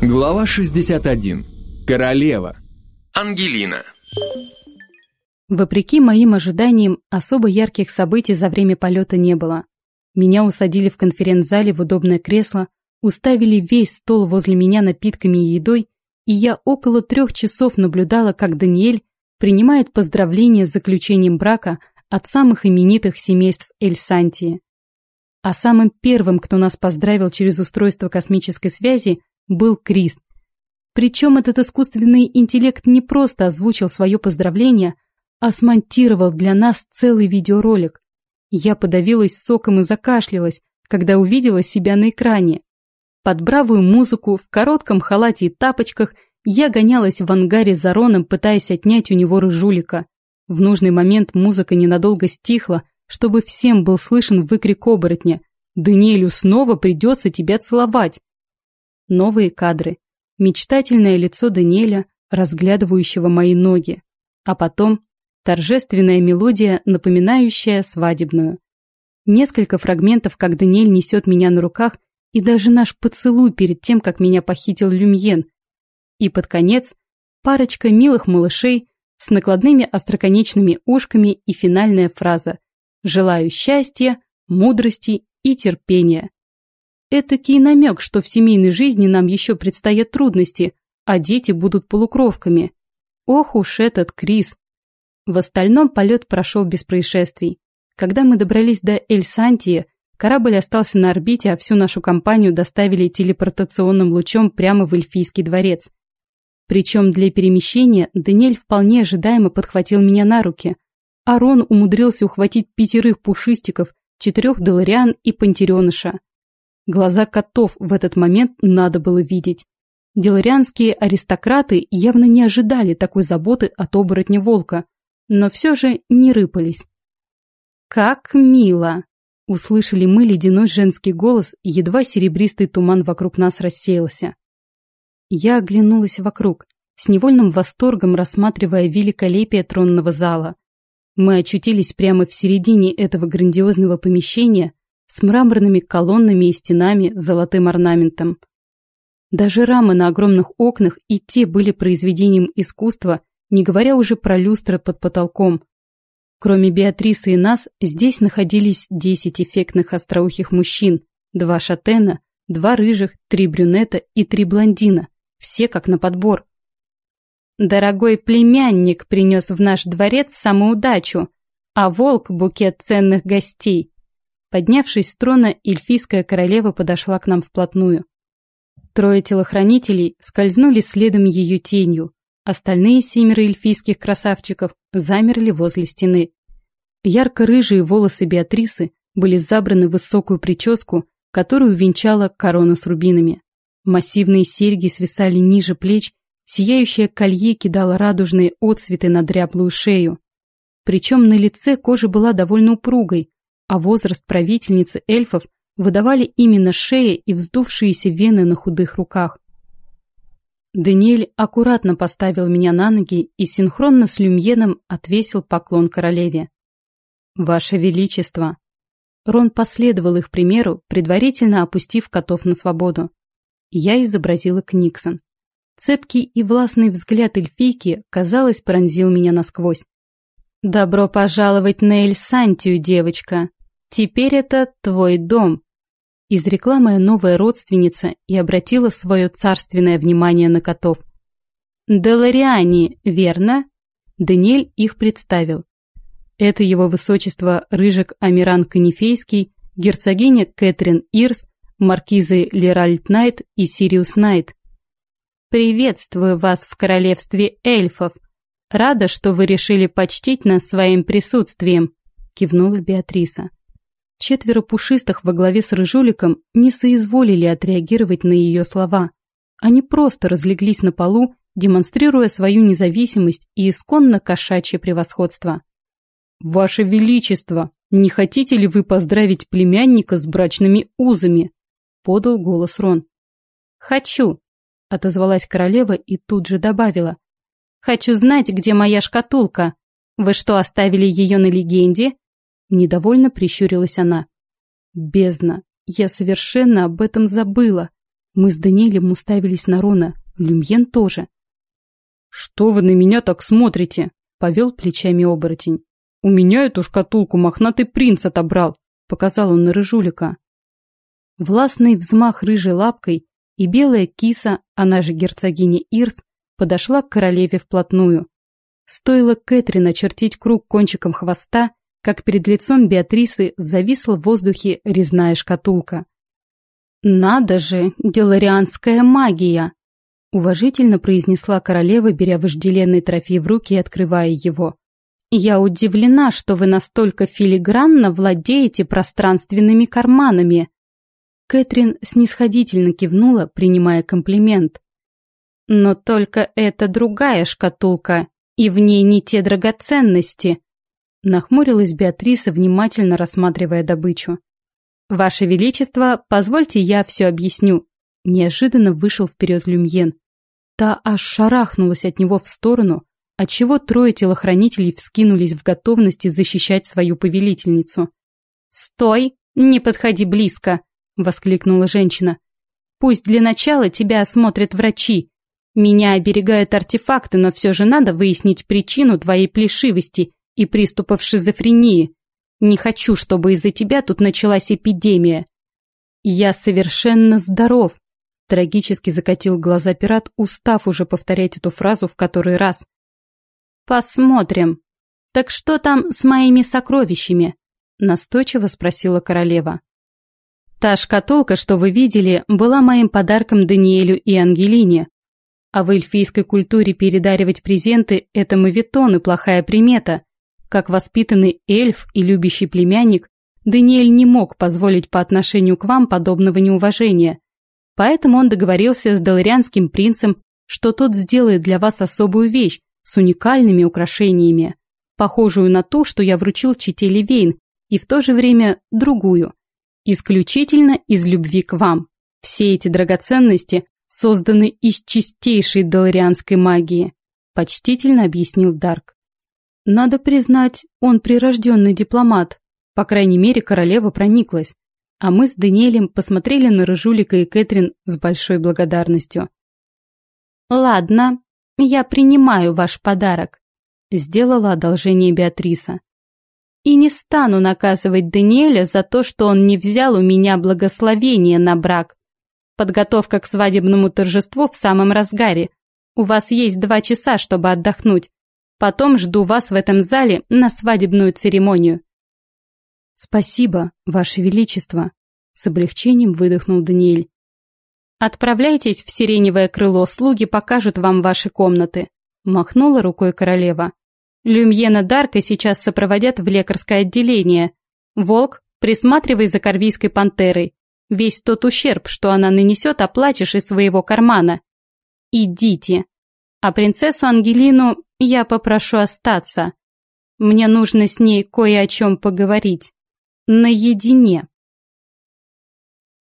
Глава 61. Королева. Ангелина. Вопреки моим ожиданиям, особо ярких событий за время полета не было. Меня усадили в конференц-зале в удобное кресло, уставили весь стол возле меня напитками и едой, и я около трех часов наблюдала, как Даниэль принимает поздравления с заключением брака от самых именитых семейств Эль-Сантии. А самым первым, кто нас поздравил через устройство космической связи, был Крис. Причем этот искусственный интеллект не просто озвучил свое поздравление, а смонтировал для нас целый видеоролик. Я подавилась соком и закашлялась, когда увидела себя на экране. Под бравую музыку, в коротком халате и тапочках я гонялась в ангаре за Роном, пытаясь отнять у него рыжулика. В нужный момент музыка ненадолго стихла, чтобы всем был слышен выкрик оборотня. «Даниэлю снова придется тебя целовать!» Новые кадры. Мечтательное лицо Даниэля, разглядывающего мои ноги. А потом торжественная мелодия, напоминающая свадебную. Несколько фрагментов, как Даниэль несет меня на руках, и даже наш поцелуй перед тем, как меня похитил Люмьен. И под конец парочка милых малышей с накладными остроконечными ушками и финальная фраза «Желаю счастья, мудрости и терпения». Этакий намек, что в семейной жизни нам еще предстоят трудности, а дети будут полукровками. Ох уж этот Крис. В остальном полет прошел без происшествий. Когда мы добрались до Эль-Сантии, корабль остался на орбите, а всю нашу компанию доставили телепортационным лучом прямо в Эльфийский дворец. Причем для перемещения Даниэль вполне ожидаемо подхватил меня на руки. Арон умудрился ухватить пятерых пушистиков, четырех делариан и пантереныша. Глаза котов в этот момент надо было видеть. Деларианские аристократы явно не ожидали такой заботы от оборотня волка, но все же не рыпались. «Как мило!» – услышали мы ледяной женский голос, едва серебристый туман вокруг нас рассеялся. Я оглянулась вокруг, с невольным восторгом рассматривая великолепие тронного зала. Мы очутились прямо в середине этого грандиозного помещения, с мраморными колоннами и стенами с золотым орнаментом. Даже рамы на огромных окнах и те были произведением искусства, не говоря уже про люстры под потолком. Кроме Беатрисы и нас, здесь находились десять эффектных остроухих мужчин, два шатена, два рыжих, три брюнета и три блондина, все как на подбор. Дорогой племянник принес в наш дворец самоудачу, а волк – букет ценных гостей. Поднявшись с трона, эльфийская королева подошла к нам вплотную. Трое телохранителей скользнули следом ее тенью. Остальные семеро эльфийских красавчиков замерли возле стены. Ярко-рыжие волосы Беатрисы были забраны в высокую прическу, которую венчала корона с рубинами. Массивные серьги свисали ниже плеч, сияющее колье кидало радужные отцветы на дряблую шею. Причем на лице кожа была довольно упругой, а возраст правительницы эльфов выдавали именно шея и вздувшиеся вены на худых руках. Даниэль аккуратно поставил меня на ноги и синхронно с Люмьеном отвесил поклон королеве. «Ваше Величество!» Рон последовал их примеру, предварительно опустив котов на свободу. Я изобразила Книксон. Цепкий и властный взгляд эльфийки, казалось, пронзил меня насквозь. «Добро пожаловать на Эльсантию, девочка!» Теперь это твой дом», – изрекла моя новая родственница и обратила свое царственное внимание на котов. «Делариане, верно?» Даниэль их представил. Это его высочество Рыжик Амиран Канифейский, герцогиня Кэтрин Ирс, маркизы Леральд Найт и Сириус Найт. «Приветствую вас в королевстве эльфов. Рада, что вы решили почтить нас своим присутствием», – кивнула Беатриса. Четверо пушистых во главе с Рыжуликом не соизволили отреагировать на ее слова. Они просто разлеглись на полу, демонстрируя свою независимость и исконно кошачье превосходство. «Ваше Величество, не хотите ли вы поздравить племянника с брачными узами?» – подал голос Рон. «Хочу», – отозвалась королева и тут же добавила. «Хочу знать, где моя шкатулка. Вы что, оставили ее на легенде? Недовольно прищурилась она. Бездна, я совершенно об этом забыла. Мы с Даниэлем уставились на Рона, Люмьен тоже. «Что вы на меня так смотрите?» — повел плечами оборотень. «У меня эту шкатулку мохнатый принц отобрал», — показал он на рыжулика. Властный взмах рыжей лапкой, и белая киса, она же герцогиня Ирс, подошла к королеве вплотную. Стоило Кэтрин очертить круг кончиком хвоста, как перед лицом Беатрисы зависла в воздухе резная шкатулка. «Надо же, деларианская магия!» Уважительно произнесла королева, беря вожделенный трофей в руки и открывая его. «Я удивлена, что вы настолько филигранно владеете пространственными карманами». Кэтрин снисходительно кивнула, принимая комплимент. «Но только это другая шкатулка, и в ней не те драгоценности», нахмурилась Беатриса, внимательно рассматривая добычу. «Ваше Величество, позвольте я все объясню», Неожиданно вышел вперед Люмьен. Та аж шарахнулась от него в сторону, отчего трое телохранителей вскинулись в готовности защищать свою повелительницу. «Стой! Не подходи близко!» — воскликнула женщина. «Пусть для начала тебя осмотрят врачи. Меня оберегают артефакты, но все же надо выяснить причину твоей плешивости и приступов шизофрении. Не хочу, чтобы из-за тебя тут началась эпидемия. Я совершенно здоров, Трагически закатил глаза пират, устав уже повторять эту фразу в который раз. «Посмотрим. Так что там с моими сокровищами?» Настойчиво спросила королева. «Та шкатулка, что вы видели, была моим подарком Даниэлю и Ангелине. А в эльфийской культуре передаривать презенты – это мавитон и плохая примета. Как воспитанный эльф и любящий племянник, Даниэль не мог позволить по отношению к вам подобного неуважения. Поэтому он договорился с Деларианским принцем, что тот сделает для вас особую вещь с уникальными украшениями, похожую на ту, что я вручил чите Ливейн, и в то же время другую, исключительно из любви к вам. Все эти драгоценности созданы из чистейшей доларианской магии, почтительно объяснил Дарк. Надо признать, он прирожденный дипломат. По крайней мере, королева прониклась а мы с Даниэлем посмотрели на Рыжулика и Кэтрин с большой благодарностью. «Ладно, я принимаю ваш подарок», — сделала одолжение Беатриса. «И не стану наказывать Даниэля за то, что он не взял у меня благословение на брак. Подготовка к свадебному торжеству в самом разгаре. У вас есть два часа, чтобы отдохнуть. Потом жду вас в этом зале на свадебную церемонию. «Спасибо, Ваше Величество!» С облегчением выдохнул Даниэль. «Отправляйтесь в сиреневое крыло, слуги покажут вам ваши комнаты», махнула рукой королева. «Люмьена Дарка сейчас сопроводят в лекарское отделение. Волк, присматривай за корвийской пантерой. Весь тот ущерб, что она нанесет, оплатишь из своего кармана. Идите. А принцессу Ангелину я попрошу остаться. Мне нужно с ней кое о чем поговорить» наедине.